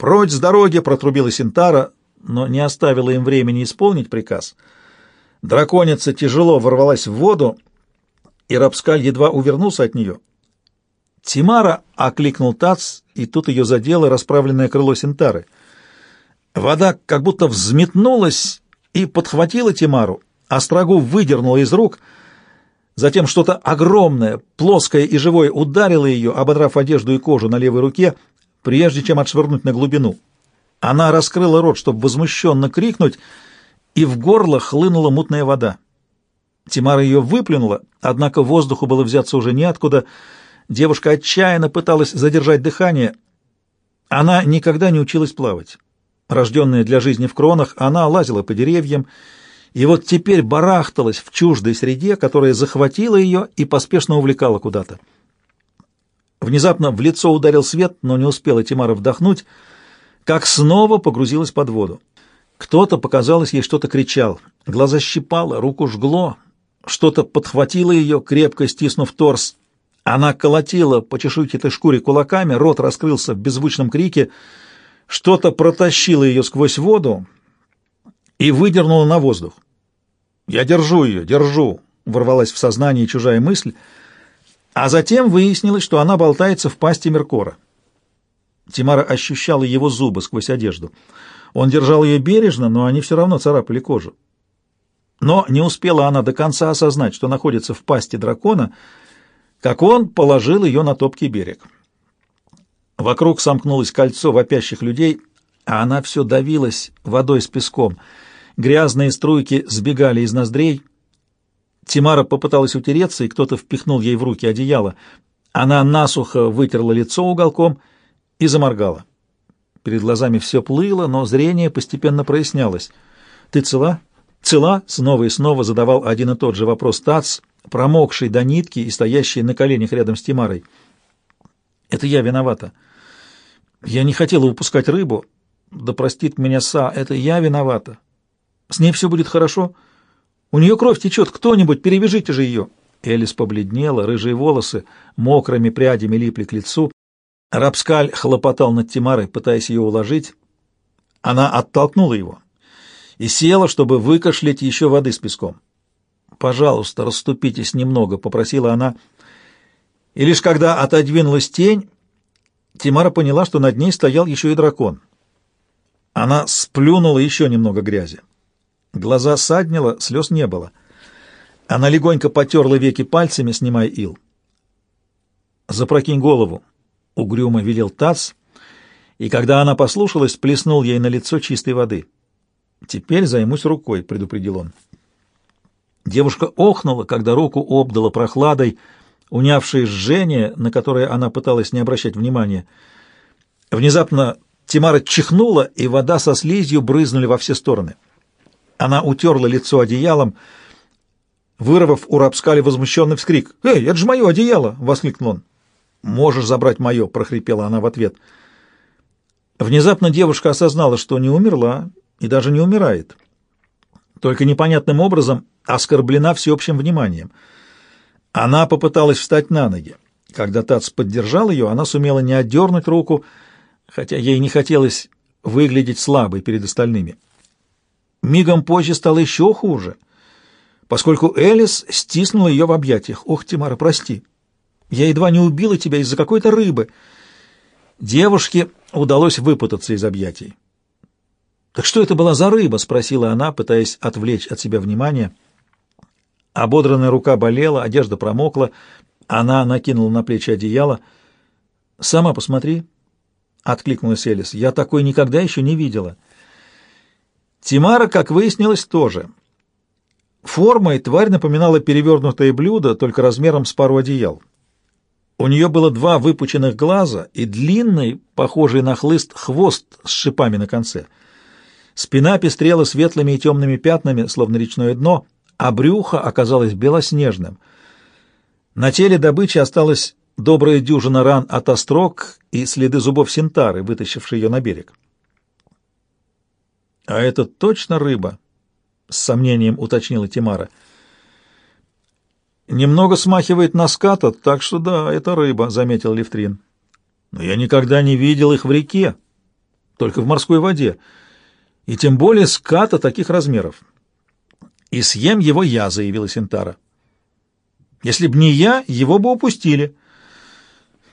«Прочь с дороги!» — протрубила Синтара, но не оставила им времени исполнить приказ. Драконица тяжело ворвалась в воду, и Рапскаль едва увернулся от нее. «Тимара!» — окликнул Тац, и тут ее задело расправленное крыло Синтары. Вода как будто взметнулась и подхватила Тимару, а строгу выдернула из рук. Затем что-то огромное, плоское и живое ударило ее, ободрав одежду и кожу на левой руке — прежде чем отшвырнуть на глубину. Она раскрыла рот, чтобы возмущенно крикнуть, и в горло хлынула мутная вода. Тимара ее выплюнула, однако воздуху было взяться уже неоткуда. Девушка отчаянно пыталась задержать дыхание. Она никогда не училась плавать. Рожденная для жизни в кронах, она лазила по деревьям, и вот теперь барахталась в чуждой среде, которая захватила ее и поспешно увлекала куда-то. Внезапно в лицо ударил свет, но не успела Тимара вдохнуть, как снова погрузилась под воду. Кто-то, показалось, ей что-то кричал. Глаза щипало, руку жгло. Что-то подхватило ее, крепко стиснув торс. Она колотила по чешуйчатой шкуре кулаками, рот раскрылся в беззвучном крике. Что-то протащило ее сквозь воду и выдернуло на воздух. «Я держу ее, держу!» — ворвалась в сознание чужая мысль — а затем выяснилось, что она болтается в пасти Меркора. Тимара ощущала его зубы сквозь одежду. Он держал ее бережно, но они все равно царапали кожу. Но не успела она до конца осознать, что находится в пасти дракона, как он положил ее на топкий берег. Вокруг сомкнулось кольцо вопящих людей, а она все давилась водой с песком. Грязные струйки сбегали из ноздрей, Тимара попыталась утереться, и кто-то впихнул ей в руки одеяло. Она насухо вытерла лицо уголком и заморгала. Перед глазами все плыло, но зрение постепенно прояснялось. «Ты цела?» «Цела?» — снова и снова задавал один и тот же вопрос Тац, промокший до нитки и стоящий на коленях рядом с Тимарой. «Это я виновата. Я не хотела упускать рыбу. Да простит меня Са, это я виновата. С ней все будет хорошо?» У нее кровь течет, кто-нибудь, перевяжите же ее!» Элис побледнела, рыжие волосы мокрыми прядями липли к лицу. Рапскаль хлопотал над Тимарой, пытаясь ее уложить. Она оттолкнула его и села, чтобы выкашлять еще воды с песком. «Пожалуйста, расступитесь немного», — попросила она. И лишь когда отодвинулась тень, Тимара поняла, что над ней стоял еще и дракон. Она сплюнула еще немного грязи. Глаза саднило, слез не было. Она легонько потерла веки пальцами, снимая ил. «Запрокинь голову», — угрюмо велел Тац, и когда она послушалась, плеснул ей на лицо чистой воды. «Теперь займусь рукой», — предупредил он. Девушка охнула, когда руку обдала прохладой, унявшей жжение, на которое она пыталась не обращать внимания. Внезапно Тимара чихнула, и вода со слизью брызнули во все стороны. Она утерла лицо одеялом, вырвав у Рапскали возмущенный вскрик. «Эй, это же мое одеяло!» — воскликнул он. «Можешь забрать мое!» — прохрипела она в ответ. Внезапно девушка осознала, что не умерла и даже не умирает. Только непонятным образом оскорблена всеобщим вниманием. Она попыталась встать на ноги. Когда Тац поддержал ее, она сумела не отдернуть руку, хотя ей не хотелось выглядеть слабой перед остальными. Мигом позже стало еще хуже, поскольку Элис стиснула ее в объятиях. «Ох, Тимара, прости, я едва не убила тебя из-за какой-то рыбы». Девушке удалось выпутаться из объятий. «Так что это была за рыба?» — спросила она, пытаясь отвлечь от себя внимание. Ободранная рука болела, одежда промокла. Она накинула на плечи одеяло. «Сама посмотри», — откликнулась Элис. «Я такой никогда еще не видела». Тимара, как выяснилось, тоже. Формой тварь напоминала перевернутое блюдо, только размером с пару одеял. У нее было два выпученных глаза и длинный, похожий на хлыст, хвост с шипами на конце. Спина пестрела светлыми и темными пятнами, словно речное дно, а брюхо оказалось белоснежным. На теле добычи осталась добрая дюжина ран от острог и следы зубов синтары, вытащившие ее на берег. «А это точно рыба?» — с сомнением уточнила Тимара. «Немного смахивает на ската, так что да, это рыба», — заметил Левтрин. «Но я никогда не видел их в реке. только в морской воде, и тем более ската таких размеров. «И съем его я», — заявила Синтара. «Если б не я, его бы упустили».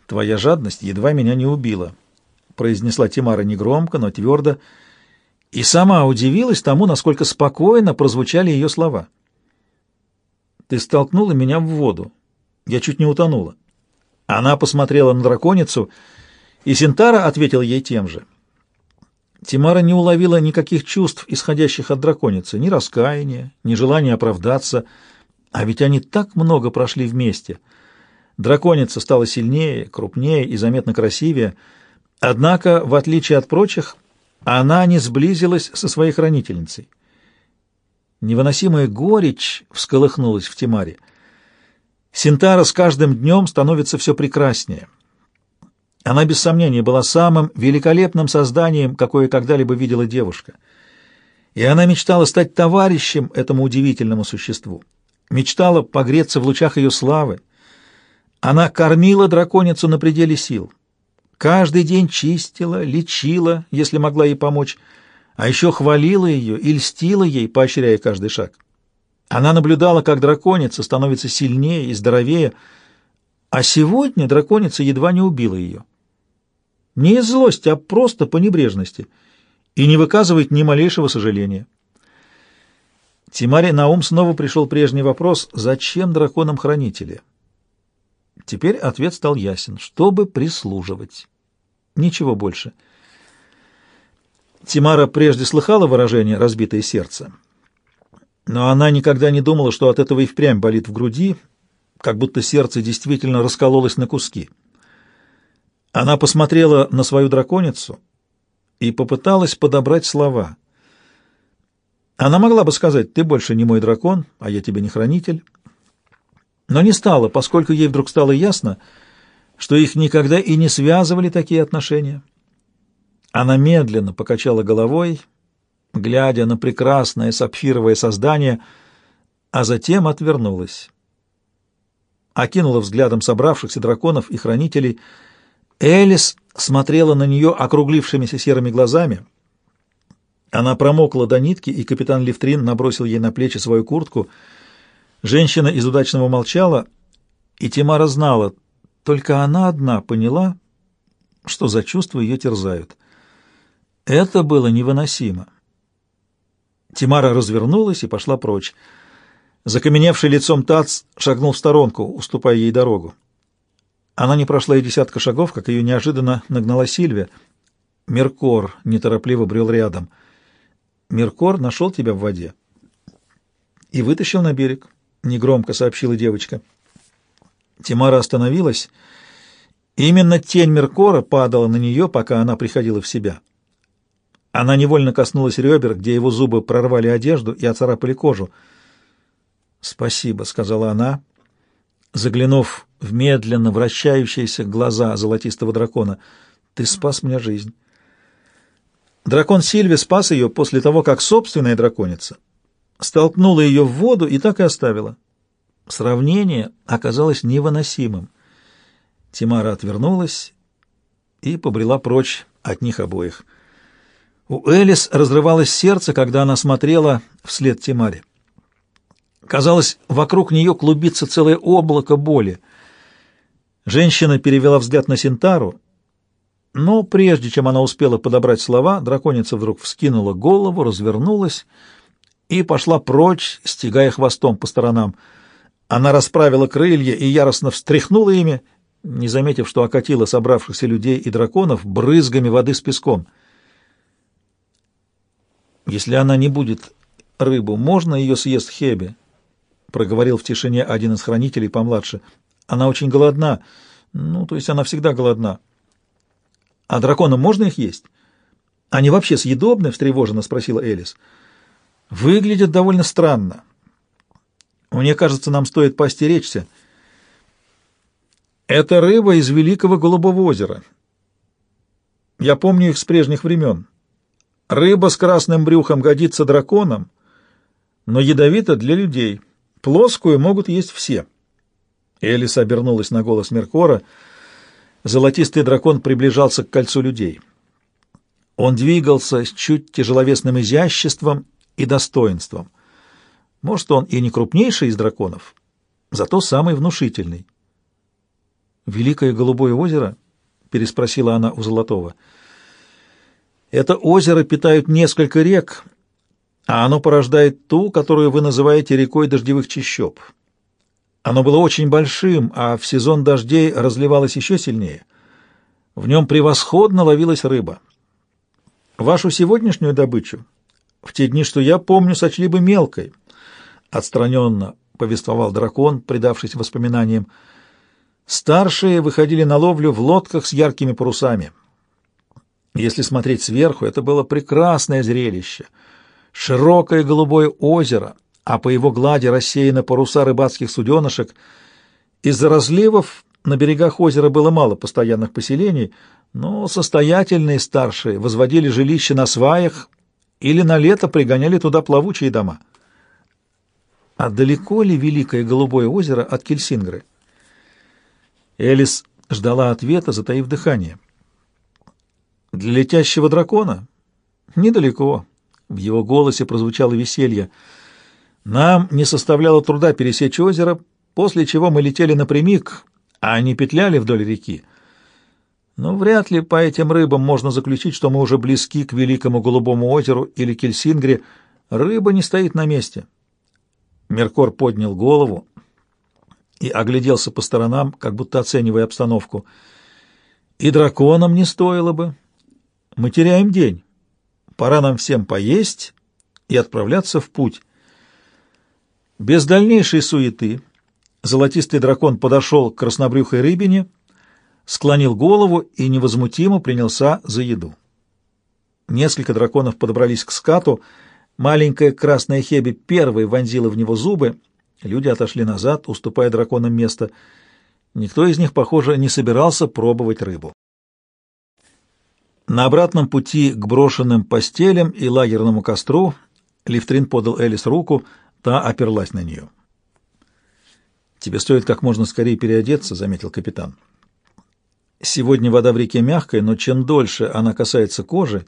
«Твоя жадность едва меня не убила», — произнесла Тимара негромко, но твердо, и сама удивилась тому, насколько спокойно прозвучали ее слова. «Ты столкнула меня в воду. Я чуть не утонула». Она посмотрела на драконицу, и Синтара ответил ей тем же. Тимара не уловила никаких чувств, исходящих от драконицы, ни раскаяния, ни желания оправдаться, а ведь они так много прошли вместе. Драконица стала сильнее, крупнее и заметно красивее, однако, в отличие от прочих, она не сблизилась со своей хранительницей. Невыносимая горечь всколыхнулась в Тимаре. Синтара с каждым днем становится все прекраснее — она, без сомнения, была самым великолепным созданием, какое когда-либо видела девушка. И она мечтала стать товарищем этому удивительному существу. Мечтала погреться в лучах ее славы. Она кормила драконицу на пределе сил. Каждый день чистила, лечила, если могла ей помочь, а еще хвалила ее и льстила ей, поощряя каждый шаг. Она наблюдала, как драконица становится сильнее и здоровее, а сегодня драконица едва не убила ее. Не из злости, а просто по небрежности. И не выказывает ни малейшего сожаления. Тимаре на ум снова пришел прежний вопрос, зачем драконам хранители? Теперь ответ стал ясен, чтобы прислуживать. Ничего больше. Тимара прежде слыхала выражение «разбитое сердце», но она никогда не думала, что от этого и впрямь болит в груди, как будто сердце действительно раскололось на куски. Она посмотрела на свою драконицу и попыталась подобрать слова. Она могла бы сказать «ты больше не мой дракон, а я тебе не хранитель», но не стала, поскольку ей вдруг стало ясно, что их никогда и не связывали такие отношения. Она медленно покачала головой, глядя на прекрасное сапфировое создание, а затем отвернулась. Окинула взглядом собравшихся драконов и хранителей — Элис смотрела на нее округлившимися серыми глазами. Она промокла до нитки, и капитан Левтрин набросил ей на плечи свою куртку. Женщина из удачного молчала, и Тимара знала, только она одна поняла, что за чувства ее терзают. Это было невыносимо. Тимара развернулась и пошла прочь. Закаменевший лицом Тац шагнул в сторонку, уступая ей дорогу. Она не прошла и десятка шагов, как ее неожиданно нагнала Сильвия. Меркор неторопливо брел рядом. «Меркор нашел тебя в воде и вытащил на берег», — негромко сообщила девочка. Тимара остановилась. Именно тень Меркора падала на нее, пока она приходила в себя. Она невольно коснулась ребер, где его зубы прорвали одежду и оцарапали кожу. «Спасибо», — сказала она, заглянув в медленно вращающиеся глаза золотистого дракона. «Ты спас мне жизнь». Дракон Сильви спас ее после того, как собственная драконица столкнула ее в воду и так и оставила. Сравнение оказалось невыносимым. Тимара отвернулась и побрела прочь от них обоих. У Элис разрывалось сердце, когда она смотрела вслед Тимаре. Казалось, вокруг нее клубится целое облако боли — Женщина перевела взгляд на Синтару, но прежде чем она успела подобрать слова, драконица вдруг вскинула голову, развернулась и пошла прочь, стегая хвостом по сторонам. Она расправила крылья и яростно встряхнула ими, не заметив, что окатила собравшихся людей и драконов брызгами воды с песком. «Если она не будет рыбу, можно ее съест Хебе?» — проговорил в тишине один из хранителей помладше. Она очень голодна. Ну, то есть она всегда голодна. А драконам можно их есть? Они вообще съедобны? встревоженно спросила Элис. Выглядят довольно странно. Мне кажется, нам стоит постеречься. Это рыба из Великого Голубого озера. Я помню их с прежних времен. Рыба с красным брюхом годится драконам, но ядовита для людей. Плоскую могут есть все. Элис обернулась на голос Меркора. Золотистый дракон приближался к кольцу людей. Он двигался с чуть тяжеловесным изяществом и достоинством. Может, он и не крупнейший из драконов, зато самый внушительный. «Великое голубое озеро?» — переспросила она у Золотого. «Это озеро питают несколько рек, а оно порождает ту, которую вы называете рекой дождевых чащоб. Оно было очень большим, а в сезон дождей разливалось еще сильнее. В нем превосходно ловилась рыба. Вашу сегодняшнюю добычу в те дни, что я помню, сочли бы мелкой. Отстраненно повествовал дракон, предавшись воспоминаниям. Старшие выходили на ловлю в лодках с яркими парусами. Если смотреть сверху, это было прекрасное зрелище. Широкое голубое озеро, а по его глади рассеяны паруса рыбацких суденышек. Из-за разливов на берегах озера было мало постоянных поселений, но состоятельные старшие возводили жилища на сваях или на лето пригоняли туда плавучие дома. А далеко ли Великое Голубое озеро от Кельсингры? Элис ждала ответа, затаив дыхание. «Для летящего дракона? Недалеко». В его голосе прозвучало веселье. «Нам не составляло труда пересечь озеро, после чего мы летели напрямик, а не петляли вдоль реки. Но вряд ли по этим рыбам можно заключить, что мы уже близки к Великому Голубому озеру или Кельсингре. Рыба не стоит на месте». Меркор поднял голову и огляделся по сторонам, как будто оценивая обстановку. «И драконам не стоило бы. Мы теряем день. Пора нам всем поесть и отправляться в путь». Без дальнейшей суеты золотистый дракон подошел к краснобрюхой рыбине, склонил голову и невозмутимо принялся за еду. Несколько драконов подобрались к скату, маленькая красная Хеби первой вонзила в него зубы, Люди отошли назад, уступая драконам место. Никто из них, похоже, не собирался пробовать рыбу. На обратном пути к брошенным постелям и лагерному костру Лифтрин подал Элис руку, та оперлась на нее. «Тебе стоит как можно скорее переодеться», — заметил капитан. «Сегодня вода в реке мягкая, но чем дольше она касается кожи,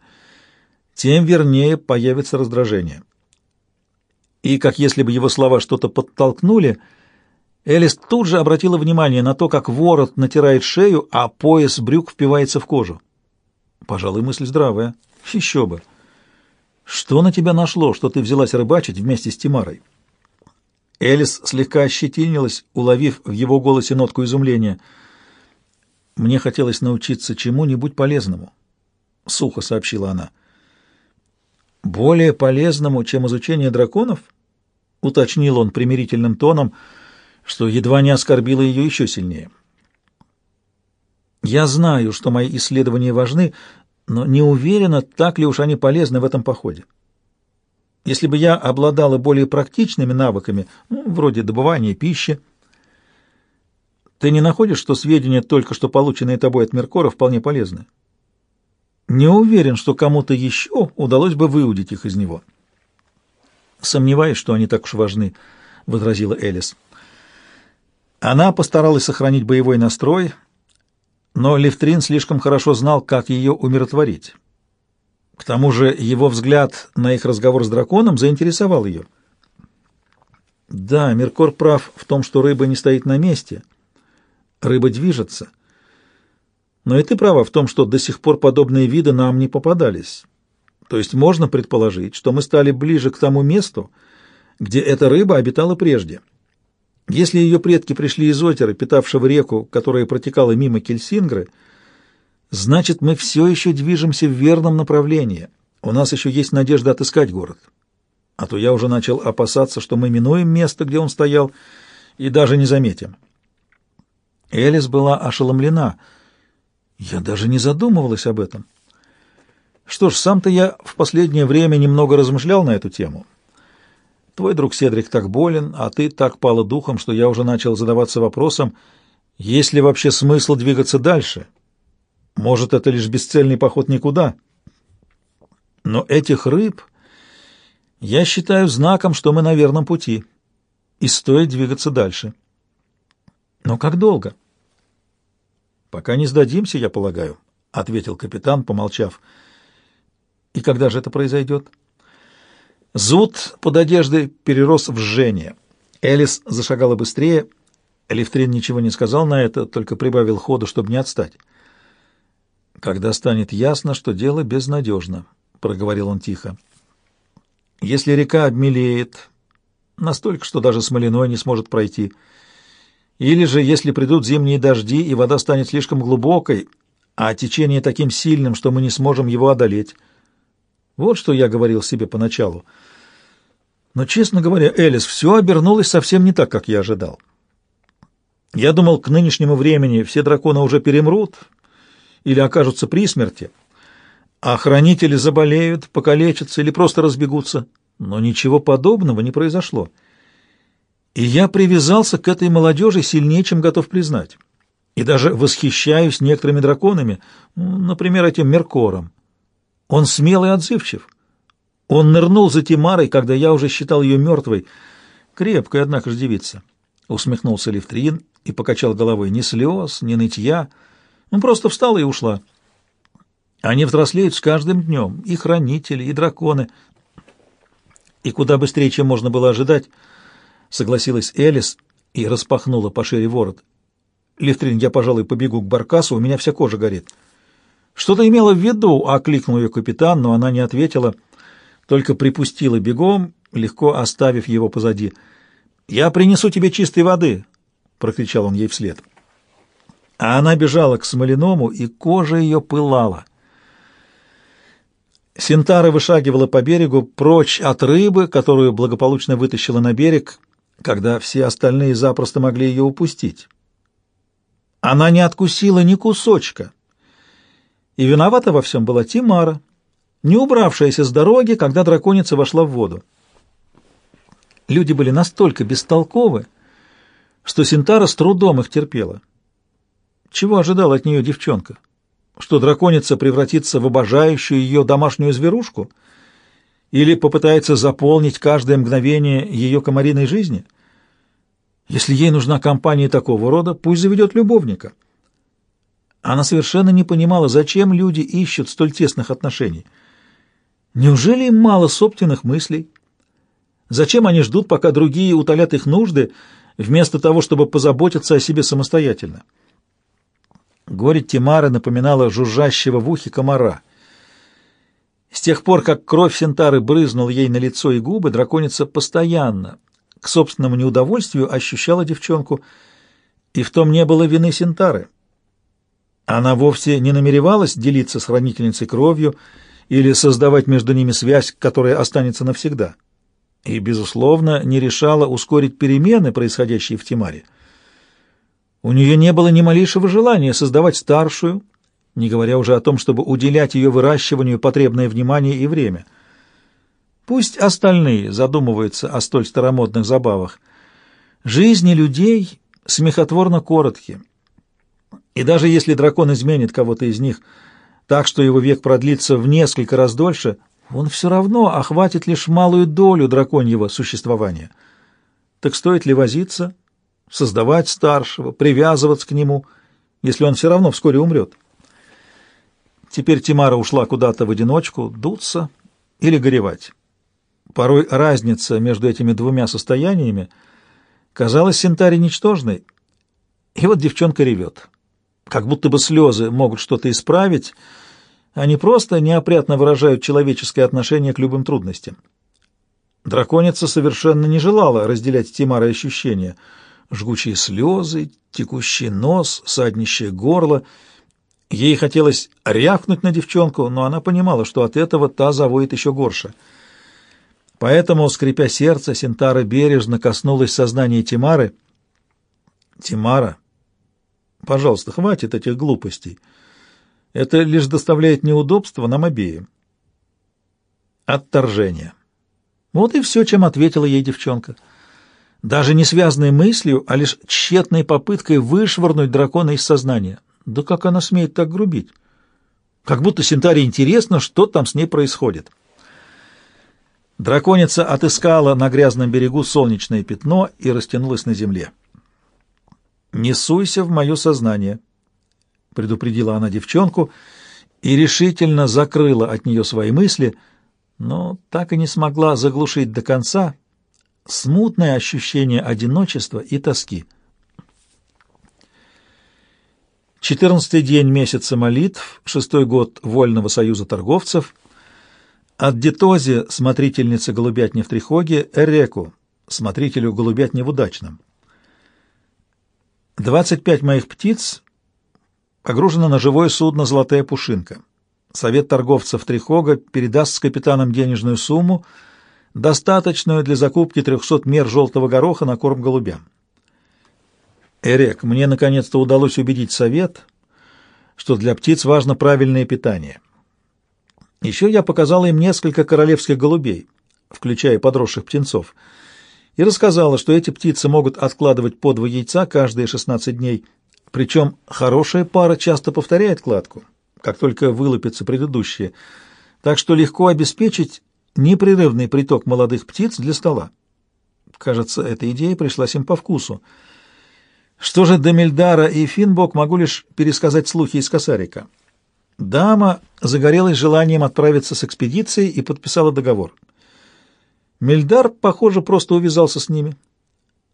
тем вернее появится раздражение и, как если бы его слова что-то подтолкнули, Элис тут же обратила внимание на то, как ворот натирает шею, а пояс брюк впивается в кожу. Пожалуй, мысль здравая. Еще бы. Что на тебя нашло, что ты взялась рыбачить вместе с Тимарой? Элис слегка ощетинилась, уловив в его голосе нотку изумления. «Мне хотелось научиться чему-нибудь полезному», — сухо сообщила она. «Более полезному, чем изучение драконов?» — уточнил он примирительным тоном, что едва не оскорбило ее еще сильнее. «Я знаю, что мои исследования важны, но не уверена, так ли уж они полезны в этом походе. Если бы я обладала более практичными навыками, ну, вроде добывания пищи, ты не находишь, что сведения, только что полученные тобой от Меркора, вполне полезны?» Не уверен, что кому-то еще удалось бы выудить их из него. Сомневаюсь, что они так уж важны, — возразила Элис. Она постаралась сохранить боевой настрой, но Левтрин слишком хорошо знал, как ее умиротворить. К тому же его взгляд на их разговор с драконом заинтересовал ее. Да, Меркор прав в том, что рыба не стоит на месте. Рыба движется — но и ты права в том, что до сих пор подобные виды нам не попадались. То есть можно предположить, что мы стали ближе к тому месту, где эта рыба обитала прежде. Если ее предки пришли из озера, питавшего реку, которая протекала мимо Кельсингры, значит, мы все еще движемся в верном направлении. У нас еще есть надежда отыскать город. А то я уже начал опасаться, что мы минуем место, где он стоял, и даже не заметим. Элис была ошеломлена — я даже не задумывалась об этом. Что ж, сам-то я в последнее время немного размышлял на эту тему. Твой друг Седрик так болен, а ты так пала духом, что я уже начал задаваться вопросом, есть ли вообще смысл двигаться дальше? Может, это лишь бесцельный поход никуда? Но этих рыб я считаю знаком, что мы на верном пути, и стоит двигаться дальше. Но как долго? — «Пока не сдадимся, я полагаю», — ответил капитан, помолчав. И когда же это произойдет? Зуд под одеждой перерос в жжение. Элис зашагала быстрее. Лифтрин ничего не сказал на это, только прибавил ходу, чтобы не отстать. «Когда станет ясно, что дело безнадежно», — проговорил он тихо. «Если река обмелеет, настолько, что даже смолиной не сможет пройти, или же если придут зимние дожди, и вода станет слишком глубокой, а течение таким сильным, что мы не сможем его одолеть. Вот что я говорил себе поначалу. Но, честно говоря, Элис, все обернулось совсем не так, как я ожидал. Я думал, к нынешнему времени все драконы уже перемрут или окажутся при смерти, а хранители заболеют, покалечатся или просто разбегутся. Но ничего подобного не произошло. И я привязался к этой молодежи сильнее, чем готов признать и даже восхищаюсь некоторыми драконами, ну, например, этим Меркором. Он смелый и отзывчив. Он нырнул за Тимарой, когда я уже считал ее мертвой. Крепкая, однако же, девица. Усмехнулся Левтрин и покачал головой. Ни слез, ни нытья. Он просто встала и ушла. Они взрослеют с каждым днем, и хранители, и драконы. И куда быстрее, чем можно было ожидать, согласилась Элис и распахнула пошире ворот. Лифтрин, я, пожалуй, побегу к Баркасу, у меня вся кожа горит. Что-то имела в виду, окликнул ее капитан, но она не ответила, только припустила бегом, легко оставив его позади. «Я принесу тебе чистой воды!» — прокричал он ей вслед. А она бежала к Смоляному, и кожа ее пылала. Синтара вышагивала по берегу, прочь от рыбы, которую благополучно вытащила на берег, когда все остальные запросто могли ее упустить. Она не откусила ни кусочка. И виновата во всем была Тимара, не убравшаяся с дороги, когда драконица вошла в воду. Люди были настолько бестолковы, что Синтара с трудом их терпела. Чего ожидала от нее девчонка? Что драконица превратится в обожающую ее домашнюю зверушку? Или попытается заполнить каждое мгновение ее комариной жизни — если ей нужна компания такого рода, пусть заведет любовника. Она совершенно не понимала, зачем люди ищут столь тесных отношений. Неужели им мало собственных мыслей? Зачем они ждут, пока другие утолят их нужды, вместо того, чтобы позаботиться о себе самостоятельно? Горе Тимары напоминала жужжащего в ухе комара. С тех пор, как кровь Сентары брызнула ей на лицо и губы, драконица постоянно, к собственному неудовольствию ощущала девчонку, и в том не было вины Синтары. Она вовсе не намеревалась делиться с хранительницей кровью или создавать между ними связь, которая останется навсегда. И, безусловно, не решала ускорить перемены, происходящие в Тимаре. У нее не было ни малейшего желания создавать старшую, не говоря уже о том, чтобы уделять ее выращиванию потребное внимание и время — Пусть остальные задумываются о столь старомодных забавах. Жизни людей смехотворно короткие. И даже если дракон изменит кого-то из них так, что его век продлится в несколько раз дольше, он все равно охватит лишь малую долю драконьего существования. Так стоит ли возиться, создавать старшего, привязываться к нему, если он все равно вскоре умрет? Теперь Тимара ушла куда-то в одиночку, дуться или горевать. Порой разница между этими двумя состояниями казалась Синтаре ничтожной. И вот девчонка ревет. Как будто бы слезы могут что-то исправить, они просто неопрятно выражают человеческое отношение к любым трудностям. Драконица совершенно не желала разделять Тимары ощущения. Жгучие слезы, текущий нос, саднищее горло. Ей хотелось рявкнуть на девчонку, но она понимала, что от этого та завоет еще горше — Поэтому, скрипя сердце, Синтара бережно коснулась сознания Тимары. «Тимара, пожалуйста, хватит этих глупостей. Это лишь доставляет неудобства нам обеим». Отторжение. Вот и все, чем ответила ей девчонка. Даже не связанной мыслью, а лишь тщетной попыткой вышвырнуть дракона из сознания. Да как она смеет так грубить? Как будто Синтаре интересно, что там с ней происходит. Драконица отыскала на грязном берегу солнечное пятно и растянулась на земле. «Не суйся в мое сознание», — предупредила она девчонку и решительно закрыла от нее свои мысли, но так и не смогла заглушить до конца смутное ощущение одиночества и тоски. Четырнадцатый день месяца молитв, шестой год Вольного союза торговцев, от Детози, смотрительницы голубятни в Трихоге, Эреку, смотрителю голубятни в Удачном. Двадцать пять моих птиц погружено на живое судно «Золотая пушинка». Совет торговцев Трихога передаст с капитаном денежную сумму, достаточную для закупки 300 мер желтого гороха на корм голубям. Эрек, мне наконец-то удалось убедить совет, что для птиц важно правильное питание. Еще я показала им несколько королевских голубей, включая подросших птенцов, и рассказала, что эти птицы могут откладывать по два яйца каждые 16 дней – причем хорошая пара часто повторяет кладку, как только вылупятся предыдущие, так что легко обеспечить непрерывный приток молодых птиц для стола. Кажется, эта идея пришлась им по вкусу. Что же до Мельдара и Финбок, могу лишь пересказать слухи из Косарика. Дама загорелась желанием отправиться с экспедицией и подписала договор. Мельдар, похоже, просто увязался с ними.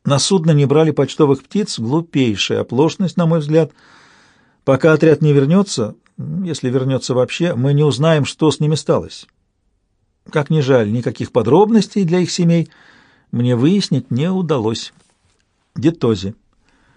На судно не брали почтовых птиц, глупейшая оплошность, на мой взгляд. Пока отряд не вернется, если вернется вообще, мы не узнаем, что с ними сталось. Как ни жаль, никаких подробностей для их семей мне выяснить не удалось. Детози.